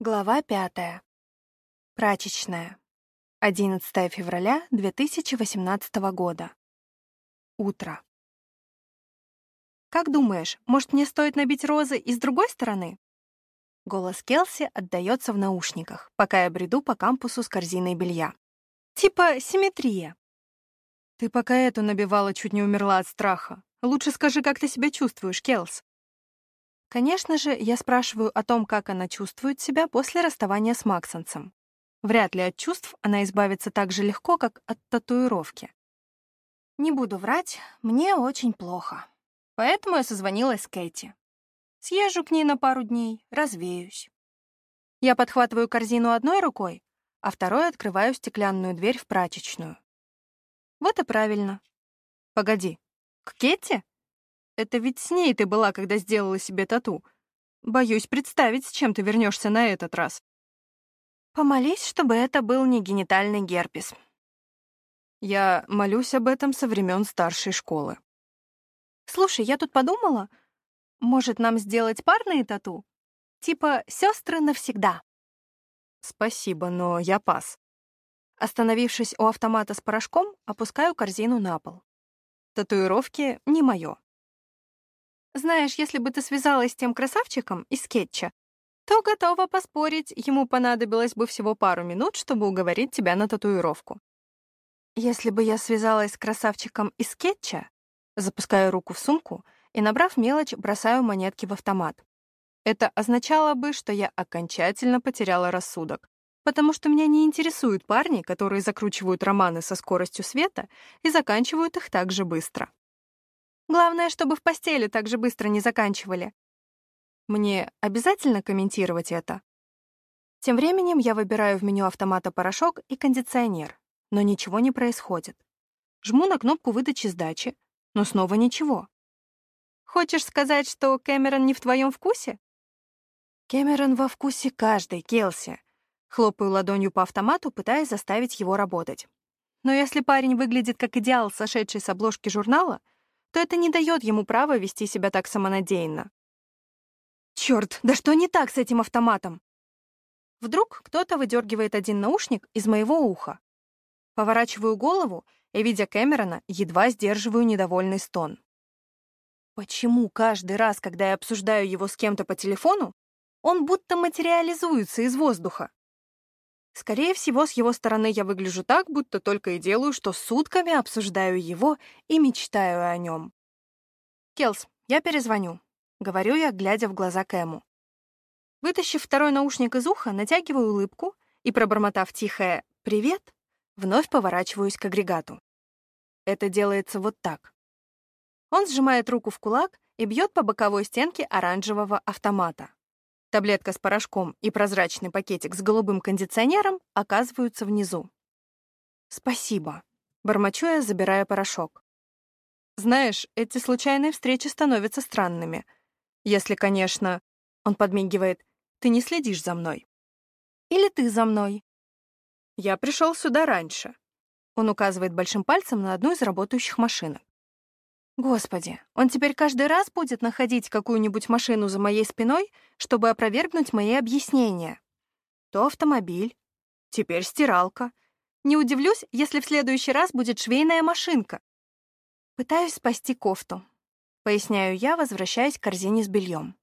Глава пятая. Прачечная. 11 февраля 2018 года. Утро. «Как думаешь, может, мне стоит набить розы и с другой стороны?» Голос Келси отдаётся в наушниках, пока я бреду по кампусу с корзиной белья. Типа симметрия. Ты пока эту набивала, чуть не умерла от страха. Лучше скажи, как ты себя чувствуешь, Келс. Конечно же, я спрашиваю о том, как она чувствует себя после расставания с Максонсом. Вряд ли от чувств она избавится так же легко, как от татуировки. Не буду врать, мне очень плохо. Поэтому я созвонилась с Кэти. Съезжу к ней на пару дней, развеюсь. Я подхватываю корзину одной рукой, а второй открываю стеклянную дверь в прачечную. Вот и правильно. Погоди, к Кетти? Это ведь с ней ты была, когда сделала себе тату. Боюсь представить, с чем ты вернешься на этот раз. Помолись, чтобы это был не генитальный герпес. Я молюсь об этом со времен старшей школы. Слушай, я тут подумала, может, нам сделать парные тату? Типа сестры навсегда. Спасибо, но я пас. Остановившись у автомата с порошком, опускаю корзину на пол. Татуировки не мое. Знаешь, если бы ты связалась с тем красавчиком из скетча, то готова поспорить, ему понадобилось бы всего пару минут, чтобы уговорить тебя на татуировку. Если бы я связалась с красавчиком из скетча, запускаю руку в сумку и, набрав мелочь, бросаю монетки в автомат. Это означало бы, что я окончательно потеряла рассудок, потому что меня не интересуют парни, которые закручивают романы со скоростью света и заканчивают их так же быстро. Главное, чтобы в постели так же быстро не заканчивали. Мне обязательно комментировать это? Тем временем я выбираю в меню автомата порошок и кондиционер, но ничего не происходит. Жму на кнопку выдачи сдачи, но снова ничего. Хочешь сказать, что Кэмерон не в твоем вкусе? Кэмерон во вкусе каждой, Келси. Хлопаю ладонью по автомату, пытаясь заставить его работать. Но если парень выглядит как идеал, сошедший с обложки журнала, то это не дает ему права вести себя так самонадеянно. Черт, да что не так с этим автоматом? Вдруг кто-то выдергивает один наушник из моего уха. Поворачиваю голову и, видя Кэмерона, едва сдерживаю недовольный стон. Почему каждый раз, когда я обсуждаю его с кем-то по телефону, он будто материализуется из воздуха? Скорее всего, с его стороны я выгляжу так, будто только и делаю, что сутками обсуждаю его и мечтаю о нем. «Келс, я перезвоню», — говорю я, глядя в глаза Кэму. Вытащив второй наушник из уха, натягиваю улыбку и, пробормотав тихое «Привет», вновь поворачиваюсь к агрегату. Это делается вот так. Он сжимает руку в кулак и бьет по боковой стенке оранжевого автомата. Таблетка с порошком и прозрачный пакетик с голубым кондиционером оказываются внизу. «Спасибо», — бормочу я, забирая порошок. «Знаешь, эти случайные встречи становятся странными. Если, конечно...» — он подмигивает. «Ты не следишь за мной». «Или ты за мной?» «Я пришел сюда раньше». Он указывает большим пальцем на одну из работающих машинок. Господи, он теперь каждый раз будет находить какую-нибудь машину за моей спиной, чтобы опровергнуть мои объяснения. То автомобиль, теперь стиралка. Не удивлюсь, если в следующий раз будет швейная машинка. Пытаюсь спасти кофту. Поясняю я, возвращаясь к корзине с бельем.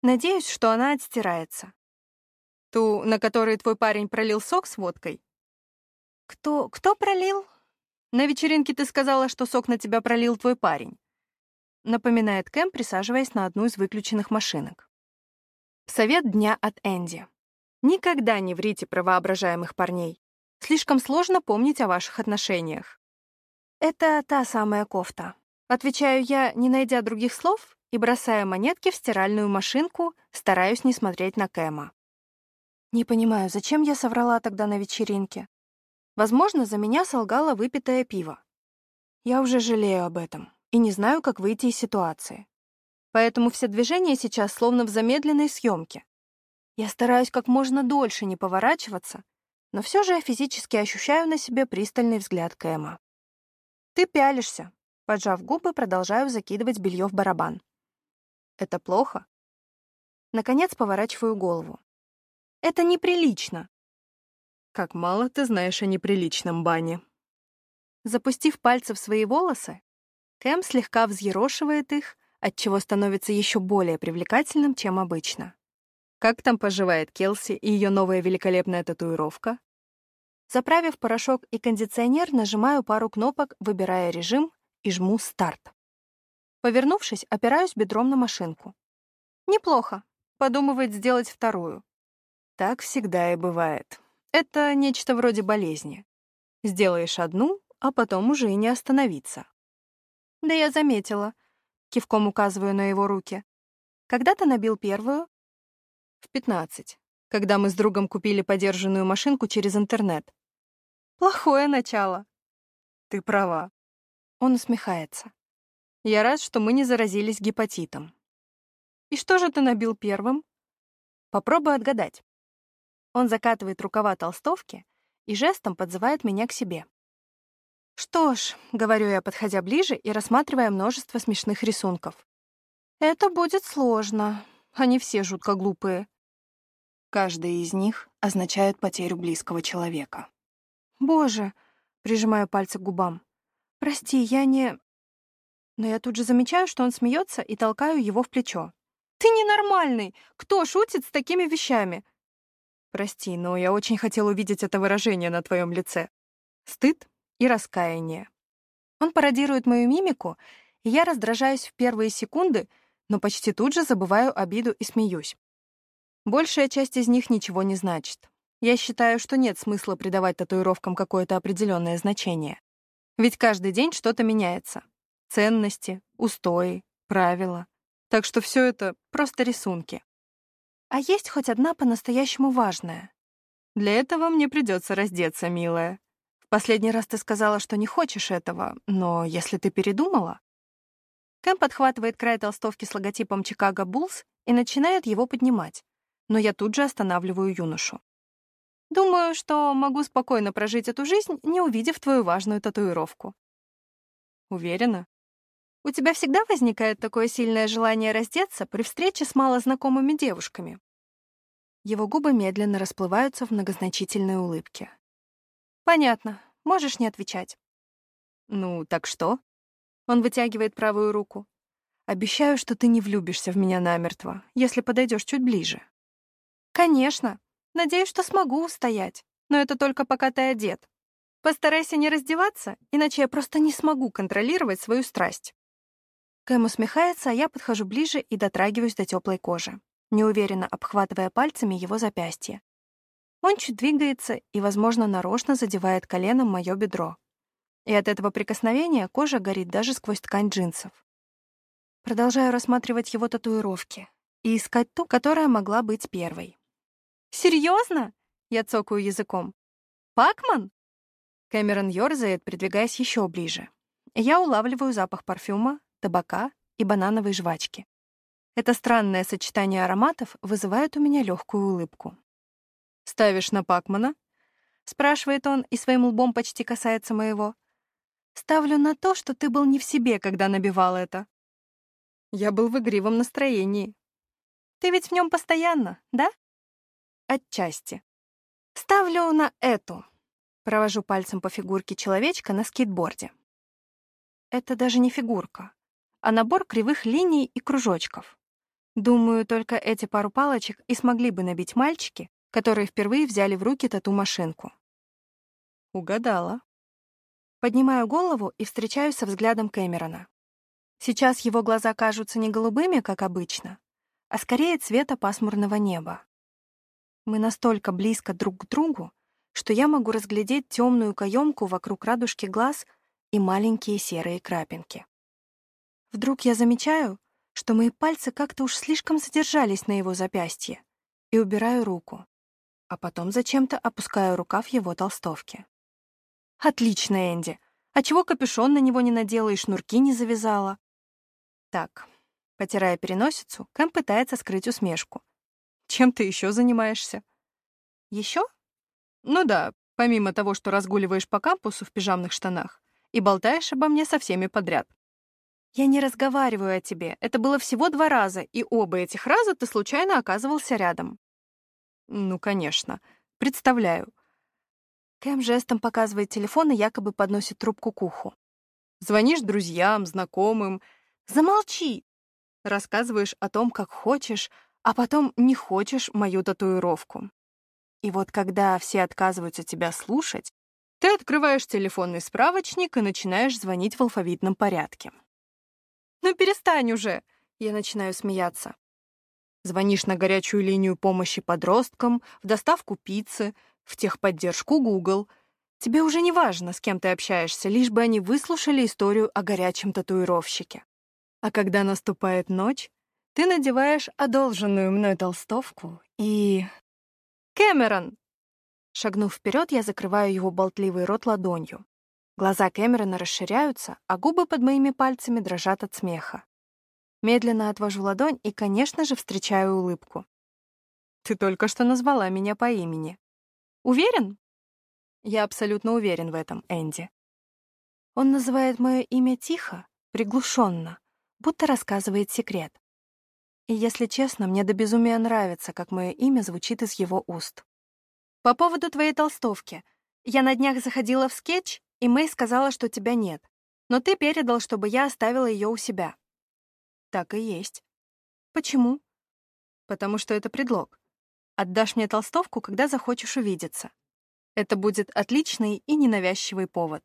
Надеюсь, что она отстирается. Ту, на которой твой парень пролил сок с водкой? Кто, кто пролил? На вечеринке ты сказала, что сок на тебя пролил твой парень. Напоминает Кэм, присаживаясь на одну из выключенных машинок. Совет дня от Энди. Никогда не врите про воображаемых парней. Слишком сложно помнить о ваших отношениях. Это та самая кофта. Отвечаю я, не найдя других слов, и бросая монетки в стиральную машинку, стараюсь не смотреть на Кэма. Не понимаю, зачем я соврала тогда на вечеринке? Возможно, за меня солгало выпитое пиво. Я уже жалею об этом и не знаю, как выйти из ситуации. Поэтому все движения сейчас словно в замедленной съемке. Я стараюсь как можно дольше не поворачиваться, но все же я физически ощущаю на себе пристальный взгляд Кэма. «Ты пялишься», — поджав губы, продолжаю закидывать белье в барабан. «Это плохо?» Наконец поворачиваю голову. Это неприлично. Как мало ты знаешь о неприличном бане. Запустив пальцы в свои волосы, Кэм слегка взъерошивает их, отчего становится еще более привлекательным, чем обычно. Как там поживает Келси и ее новая великолепная татуировка? Заправив порошок и кондиционер, нажимаю пару кнопок, выбирая режим и жму «Старт». Повернувшись, опираюсь бедром на машинку. Неплохо. Подумывает сделать вторую. Так всегда и бывает. Это нечто вроде болезни. Сделаешь одну, а потом уже и не остановиться. Да я заметила. Кивком указываю на его руки. Когда ты набил первую? В пятнадцать, когда мы с другом купили подержанную машинку через интернет. Плохое начало. Ты права. Он усмехается. Я рад, что мы не заразились гепатитом. И что же ты набил первым? Попробуй отгадать. Он закатывает рукава толстовки и жестом подзывает меня к себе. «Что ж», — говорю я, подходя ближе и рассматривая множество смешных рисунков. «Это будет сложно. Они все жутко глупые». Каждый из них означает потерю близкого человека. «Боже!» — прижимаю пальцы к губам. «Прости, я не...» Но я тут же замечаю, что он смеется и толкаю его в плечо. «Ты ненормальный! Кто шутит с такими вещами?» «Прости, но я очень хотел увидеть это выражение на твоем лице. Стыд и раскаяние». Он пародирует мою мимику, и я раздражаюсь в первые секунды, но почти тут же забываю обиду и смеюсь. Большая часть из них ничего не значит. Я считаю, что нет смысла придавать татуировкам какое-то определенное значение. Ведь каждый день что-то меняется. Ценности, устои, правила. Так что все это просто рисунки. А есть хоть одна по-настоящему важная? Для этого мне придется раздеться, милая. В последний раз ты сказала, что не хочешь этого, но если ты передумала... Кэм подхватывает край толстовки с логотипом Чикаго Буллс и начинает его поднимать, но я тут же останавливаю юношу. Думаю, что могу спокойно прожить эту жизнь, не увидев твою важную татуировку. Уверена? У тебя всегда возникает такое сильное желание раздеться при встрече с малознакомыми девушками. Его губы медленно расплываются в многозначительной улыбке. Понятно, можешь не отвечать. Ну, так что? Он вытягивает правую руку. Обещаю, что ты не влюбишься в меня намертво, если подойдешь чуть ближе. Конечно. Надеюсь, что смогу устоять. Но это только пока ты одет. Постарайся не раздеваться, иначе я просто не смогу контролировать свою страсть. Кэм усмехается, а я подхожу ближе и дотрагиваюсь до теплой кожи, неуверенно обхватывая пальцами его запястье. Он чуть двигается и, возможно, нарочно задевает коленом мое бедро. И от этого прикосновения кожа горит даже сквозь ткань джинсов. Продолжаю рассматривать его татуировки и искать ту, которая могла быть первой. «Серьезно?» — я цокаю языком. «Пакман?» Кэмерон ёрзает, придвигаясь еще ближе. Я улавливаю запах парфюма, табака и банановой жвачки. Это странное сочетание ароматов вызывает у меня легкую улыбку. «Ставишь на Пакмана?» — спрашивает он, и своим лбом почти касается моего. «Ставлю на то, что ты был не в себе, когда набивал это». Я был в игривом настроении. «Ты ведь в нем постоянно, да?» Отчасти. Ставлю на эту. Провожу пальцем по фигурке человечка на скейтборде. Это даже не фигурка, а набор кривых линий и кружочков. Думаю, только эти пару палочек и смогли бы набить мальчики, которые впервые взяли в руки тату-машинку. Угадала. Поднимаю голову и встречаюсь со взглядом Кэмерона. Сейчас его глаза кажутся не голубыми, как обычно, а скорее цвета пасмурного неба. Мы настолько близко друг к другу, что я могу разглядеть темную каемку вокруг радужки глаз и маленькие серые крапинки. Вдруг я замечаю, что мои пальцы как-то уж слишком задержались на его запястье, и убираю руку, а потом зачем-то опускаю рукав его толстовки. «Отлично, Энди! А чего капюшон на него не надела и шнурки не завязала?» «Так», потирая переносицу, Кэм пытается скрыть усмешку, чем ты еще занимаешься? Еще? Ну да, помимо того, что разгуливаешь по кампусу в пижамных штанах и болтаешь обо мне со всеми подряд. Я не разговариваю о тебе. Это было всего два раза, и оба этих раза ты случайно оказывался рядом. Ну, конечно. Представляю. Кэм жестом показывает телефон и якобы подносит трубку к уху. Звонишь друзьям, знакомым. Замолчи! Рассказываешь о том, как хочешь, а потом не хочешь мою татуировку. И вот когда все отказываются тебя слушать, ты открываешь телефонный справочник и начинаешь звонить в алфавитном порядке. «Ну перестань уже!» — я начинаю смеяться. Звонишь на горячую линию помощи подросткам, в доставку пиццы, в техподдержку Google. Тебе уже не важно, с кем ты общаешься, лишь бы они выслушали историю о горячем татуировщике. А когда наступает ночь, ты надеваешь одолженную мной толстовку и... «Кэмерон!» Шагнув вперед, я закрываю его болтливый рот ладонью. Глаза Кэмерона расширяются, а губы под моими пальцами дрожат от смеха. Медленно отвожу ладонь и, конечно же, встречаю улыбку. «Ты только что назвала меня по имени. Уверен?» «Я абсолютно уверен в этом, Энди». Он называет мое имя тихо, приглушенно, будто рассказывает секрет. И, если честно, мне до безумия нравится, как мое имя звучит из его уст. «По поводу твоей толстовки. Я на днях заходила в скетч, и Мэй сказала, что тебя нет. Но ты передал, чтобы я оставила ее у себя». «Так и есть». «Почему?» «Потому что это предлог. Отдашь мне толстовку, когда захочешь увидеться. Это будет отличный и ненавязчивый повод».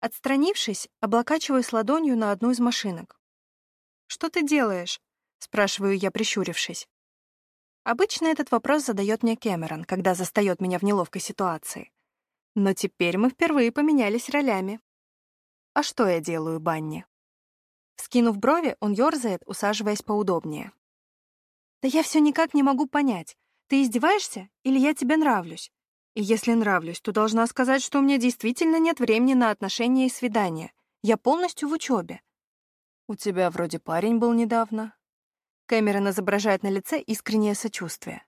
Отстранившись, облокачиваюсь ладонью на одну из машинок. «Что ты делаешь?» спрашиваю я, прищурившись. Обычно этот вопрос задает мне Кэмерон, когда застает меня в неловкой ситуации. Но теперь мы впервые поменялись ролями. А что я делаю, Банни? Скинув брови, он ёрзает, усаживаясь поудобнее. Да я все никак не могу понять, ты издеваешься или я тебе нравлюсь? И если нравлюсь, то должна сказать, что у меня действительно нет времени на отношения и свидания. Я полностью в учебе. У тебя вроде парень был недавно, Кэмерон изображает на лице искреннее сочувствие.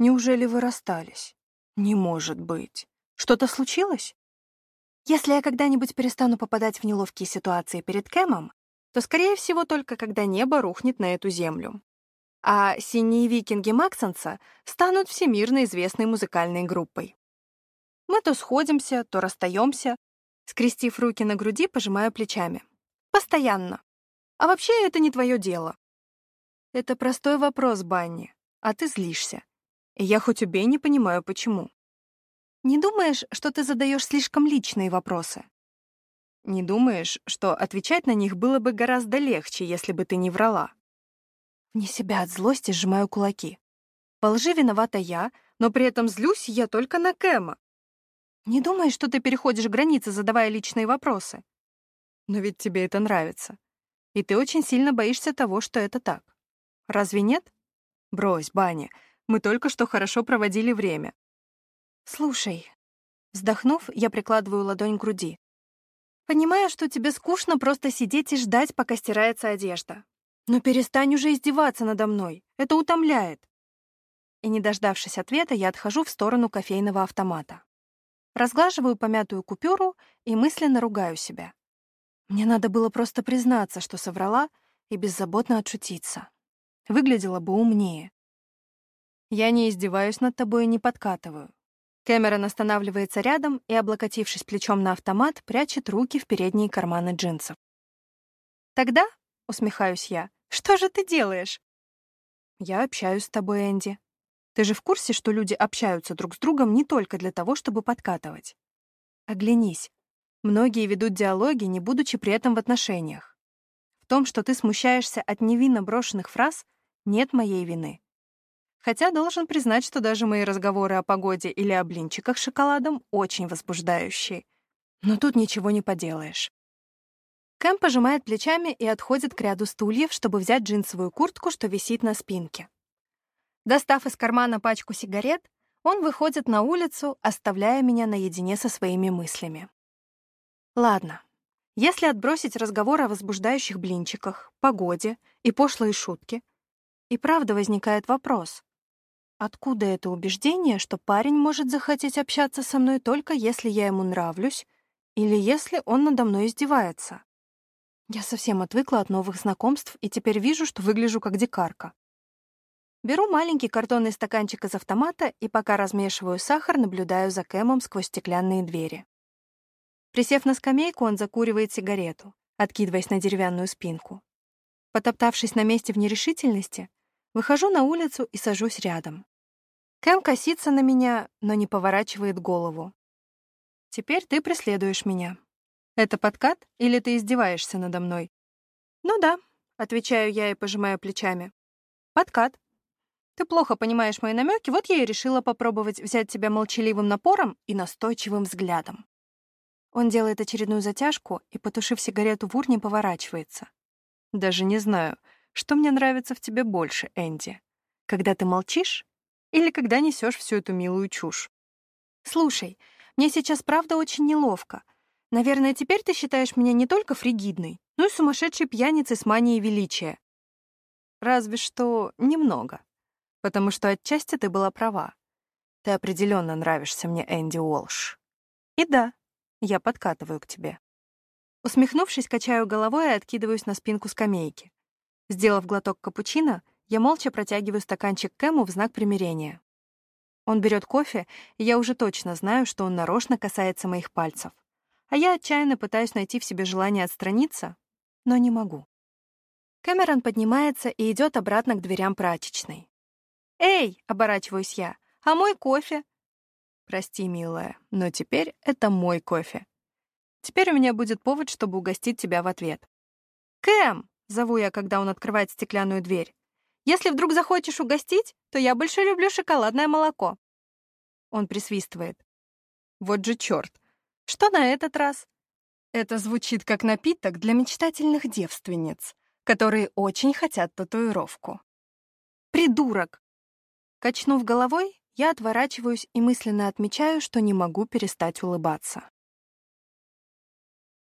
«Неужели вы расстались?» «Не может быть. Что-то случилось?» «Если я когда-нибудь перестану попадать в неловкие ситуации перед Кэмом, то, скорее всего, только когда небо рухнет на эту землю. А «Синие викинги» Максонса станут всемирно известной музыкальной группой. Мы то сходимся, то расстаемся, скрестив руки на груди, пожимая плечами. Постоянно. А вообще это не твое дело. Это простой вопрос, Банни, а ты злишься. И я хоть убей не понимаю, почему. Не думаешь, что ты задаешь слишком личные вопросы? Не думаешь, что отвечать на них было бы гораздо легче, если бы ты не врала? Вне себя от злости сжимаю кулаки. По лжи виновата я, но при этом злюсь я только на Кэма. Не думаешь, что ты переходишь границы, задавая личные вопросы? Но ведь тебе это нравится. И ты очень сильно боишься того, что это так. Разве нет? Брось, Баня, мы только что хорошо проводили время. Слушай, вздохнув, я прикладываю ладонь к груди. Понимаю, что тебе скучно просто сидеть и ждать, пока стирается одежда. Но перестань уже издеваться надо мной. Это утомляет. И, не дождавшись ответа, я отхожу в сторону кофейного автомата. Разглаживаю помятую купюру и мысленно ругаю себя. Мне надо было просто признаться, что соврала, и беззаботно отшутиться выглядела бы умнее. Я не издеваюсь над тобой и не подкатываю. Кэмерон останавливается рядом и, облокотившись плечом на автомат, прячет руки в передние карманы джинсов. «Тогда», — усмехаюсь я, — «что же ты делаешь?» «Я общаюсь с тобой, Энди. Ты же в курсе, что люди общаются друг с другом не только для того, чтобы подкатывать? Оглянись. Многие ведут диалоги, не будучи при этом в отношениях. В том, что ты смущаешься от невинно брошенных фраз, нет моей вины. Хотя должен признать, что даже мои разговоры о погоде или о блинчиках с шоколадом очень возбуждающие. Но тут ничего не поделаешь. Кэм пожимает плечами и отходит к ряду стульев, чтобы взять джинсовую куртку, что висит на спинке. Достав из кармана пачку сигарет, он выходит на улицу, оставляя меня наедине со своими мыслями. Ладно, если отбросить разговор о возбуждающих блинчиках, погоде и пошлые шутки, и правда возникает вопрос. Откуда это убеждение, что парень может захотеть общаться со мной только если я ему нравлюсь или если он надо мной издевается? Я совсем отвыкла от новых знакомств и теперь вижу, что выгляжу как дикарка. Беру маленький картонный стаканчик из автомата и пока размешиваю сахар, наблюдаю за Кэмом сквозь стеклянные двери. Присев на скамейку, он закуривает сигарету, откидываясь на деревянную спинку. Потоптавшись на месте в нерешительности, выхожу на улицу и сажусь рядом. Кэм косится на меня, но не поворачивает голову. «Теперь ты преследуешь меня. Это подкат или ты издеваешься надо мной?» «Ну да», — отвечаю я и пожимаю плечами. «Подкат. Ты плохо понимаешь мои намеки, вот я и решила попробовать взять тебя молчаливым напором и настойчивым взглядом. Он делает очередную затяжку и, потушив сигарету в урне, поворачивается. Даже не знаю, что мне нравится в тебе больше, Энди. Когда ты молчишь или когда несешь всю эту милую чушь? Слушай, мне сейчас правда очень неловко. Наверное, теперь ты считаешь меня не только фригидной, но и сумасшедшей пьяницей с манией величия. Разве что немного потому что отчасти ты была права. Ты определенно нравишься мне, Энди Уолш. И да, я подкатываю к тебе. Усмехнувшись, качаю головой и откидываюсь на спинку скамейки. Сделав глоток капучино, я молча протягиваю стаканчик Кэму в знак примирения. Он берет кофе, и я уже точно знаю, что он нарочно касается моих пальцев. А я отчаянно пытаюсь найти в себе желание отстраниться, но не могу. Кэмерон поднимается и идет обратно к дверям прачечной. «Эй!» — оборачиваюсь я. «А мой кофе?» «Прости, милая, но теперь это мой кофе. Теперь у меня будет повод, чтобы угостить тебя в ответ». «Кэм!» — зову я, когда он открывает стеклянную дверь. «Если вдруг захочешь угостить, то я больше люблю шоколадное молоко». Он присвистывает. «Вот же черт! Что на этот раз?» Это звучит как напиток для мечтательных девственниц, которые очень хотят татуировку. «Придурок!» Качнув головой, я отворачиваюсь и мысленно отмечаю, что не могу перестать улыбаться.